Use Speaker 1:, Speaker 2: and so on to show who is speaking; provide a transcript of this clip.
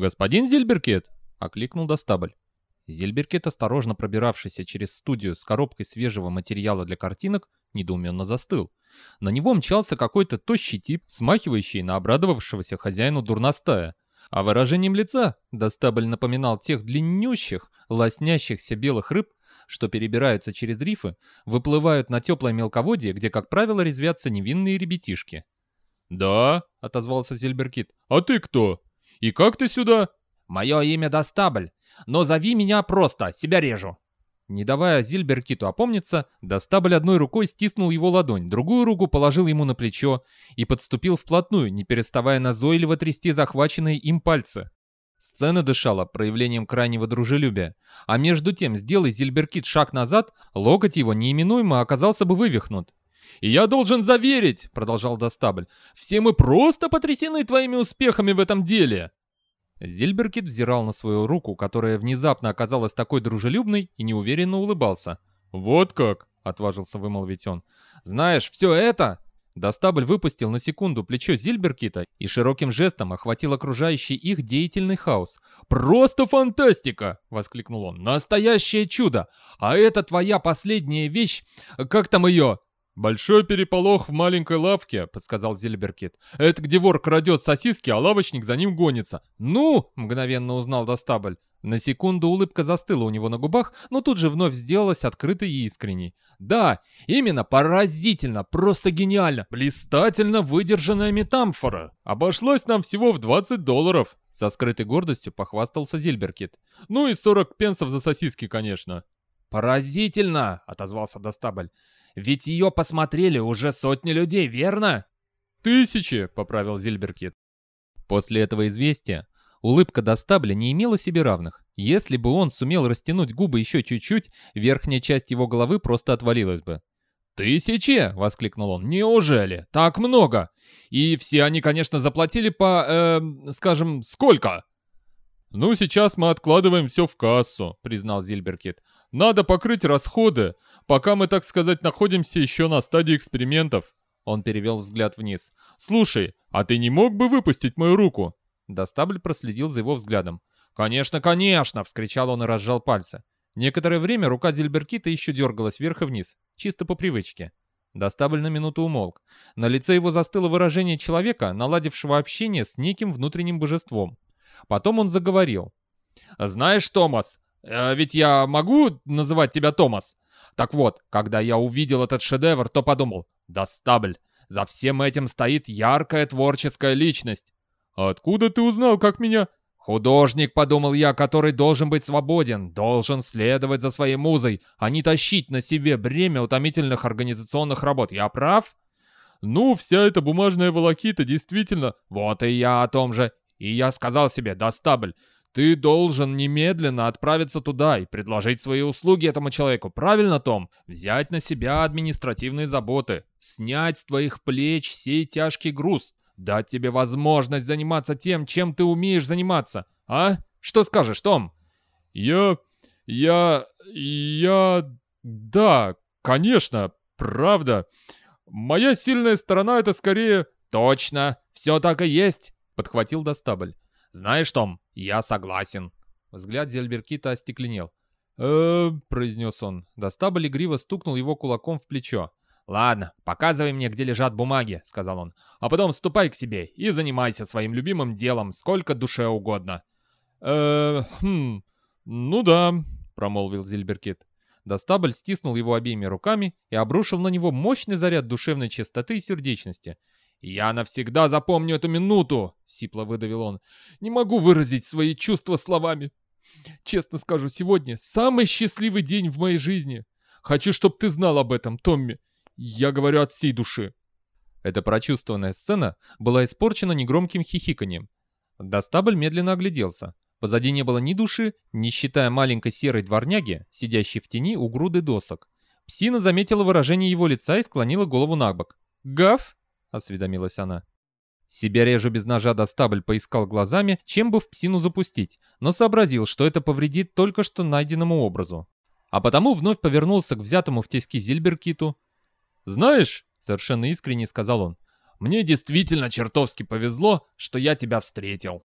Speaker 1: «Господин Зильберкет!» — окликнул Достабль. Зильберкет, осторожно пробиравшийся через студию с коробкой свежего материала для картинок, недоуменно застыл. На него мчался какой-то тощий тип, смахивающий на обрадовавшегося хозяину дурностая. А выражением лица Достабль напоминал тех длиннющих, лоснящихся белых рыб, что перебираются через рифы, выплывают на теплое мелководье, где, как правило, резвятся невинные ребятишки.
Speaker 2: «Да», — отозвался Зельберкит. «А ты кто? И как ты сюда?»
Speaker 1: «Мое имя Достабль, но зови меня просто, себя режу». Не давая Зильберкиту опомниться, Достабль одной рукой стиснул его ладонь, другую руку положил ему на плечо и подступил вплотную, не переставая назойливо трясти захваченные им пальцы. Сцена дышала проявлением крайнего дружелюбия, а между тем, сделай Зильберкит шаг назад, локоть его неименуемо оказался бы вывихнут.
Speaker 2: «И я должен заверить», — продолжал Достабль, — «все мы просто потрясены твоими успехами в этом деле».
Speaker 1: Зильберкит взирал на свою руку, которая внезапно оказалась такой дружелюбной и неуверенно улыбался.
Speaker 2: «Вот как?»
Speaker 1: — отважился вымолвить он. «Знаешь, все это...» Достабль выпустил на секунду плечо Зильберкита и широким жестом охватил окружающий их деятельный хаос.
Speaker 2: «Просто фантастика!» — воскликнул он.
Speaker 1: «Настоящее чудо! А это твоя последняя вещь? Как там ее?»
Speaker 2: «Большой переполох в маленькой лавке», — подсказал Зильберкит. «Это где вор крадет сосиски, а лавочник за ним гонится».
Speaker 1: «Ну!» — мгновенно узнал Достабль. На секунду улыбка застыла у него на губах, но тут же вновь сделалась открытой и искренней. «Да, именно, поразительно, просто гениально, блистательно выдержанная метамфора.
Speaker 2: Обошлось нам всего в 20 долларов», — со скрытой гордостью похвастался Зильберкит. «Ну и 40 пенсов за сосиски, конечно».
Speaker 1: «Поразительно!» — отозвался Достабль. Ведь ее посмотрели уже сотни людей, верно?»
Speaker 2: «Тысячи», — поправил Зильберкит.
Speaker 1: После этого известия улыбка Достабля не имела себе равных. Если бы он сумел растянуть губы еще чуть-чуть, верхняя часть его головы просто отвалилась бы.
Speaker 2: «Тысячи!» — воскликнул он. «Неужели? Так много! И все они, конечно, заплатили по... Э, скажем, сколько?» «Ну, сейчас мы откладываем все в кассу», — признал Зильберкит. «Надо покрыть расходы, пока мы, так сказать, находимся еще на стадии экспериментов». Он перевел взгляд вниз. «Слушай, а ты не мог бы выпустить мою руку?»
Speaker 1: Достабль проследил за его взглядом. «Конечно, конечно!» — вскричал он и разжал пальцы. Некоторое время рука Зильберкита еще дергалась вверх и вниз, чисто по привычке. Достабль на минуту умолк. На лице его застыло выражение человека, наладившего общение с неким внутренним божеством. Потом он заговорил.
Speaker 2: «Знаешь, Томас, э, ведь я могу называть тебя Томас? Так вот, когда я увидел этот шедевр, то подумал, да стабль, за всем этим стоит яркая творческая личность. Откуда ты узнал, как меня...» «Художник, — подумал я, — который должен быть свободен, должен следовать за своей музой, а не тащить на себе бремя утомительных организационных работ. Я прав?»
Speaker 1: «Ну, вся эта бумажная волокита действительно...»
Speaker 2: «Вот и я о том же. И я сказал себе, Достабль, ты должен немедленно отправиться туда и предложить свои услуги этому человеку. Правильно, Том? Взять на себя административные заботы, снять с твоих плеч сей тяжкий груз, дать тебе возможность заниматься тем, чем ты умеешь заниматься. А? Что скажешь, Том?
Speaker 1: Я... я... я... да, конечно, правда. Моя сильная сторона это скорее...
Speaker 2: Точно, все так и есть подхватил Достабль. «Знаешь, Том, я согласен».
Speaker 1: Взгляд Зельберкита остекленел. э произнес он. Достабль игриво стукнул его кулаком в плечо.
Speaker 2: «Ладно, показывай мне, где лежат бумаги», — сказал он. «А потом ступай к себе и занимайся своим любимым делом, сколько душе угодно».
Speaker 1: э хм, ну да», — промолвил Зильберкит. Достабль стиснул его обеими руками и обрушил на него мощный заряд душевной чистоты и сердечности.
Speaker 2: «Я навсегда запомню эту минуту!» — сипло выдавил он. «Не могу выразить свои чувства словами. Честно скажу, сегодня самый счастливый день в моей жизни. Хочу, чтобы ты знал об этом, Томми. Я говорю от всей души».
Speaker 1: Эта прочувствованная сцена была испорчена негромким хихиканьем. Достабль медленно огляделся. Позади не было ни души, не считая маленькой серой дворняги, сидящей в тени у груды досок. Псина заметила выражение его лица и склонила голову на бок. «Гав!» — осведомилась она. Себя режу без ножа до стабль поискал глазами, чем бы в псину запустить, но сообразил, что это повредит только что найденному образу. А потому вновь повернулся к взятому в тиски Зильберкиту.
Speaker 2: «Знаешь», — совершенно искренне сказал он, — «мне действительно чертовски повезло, что я тебя встретил».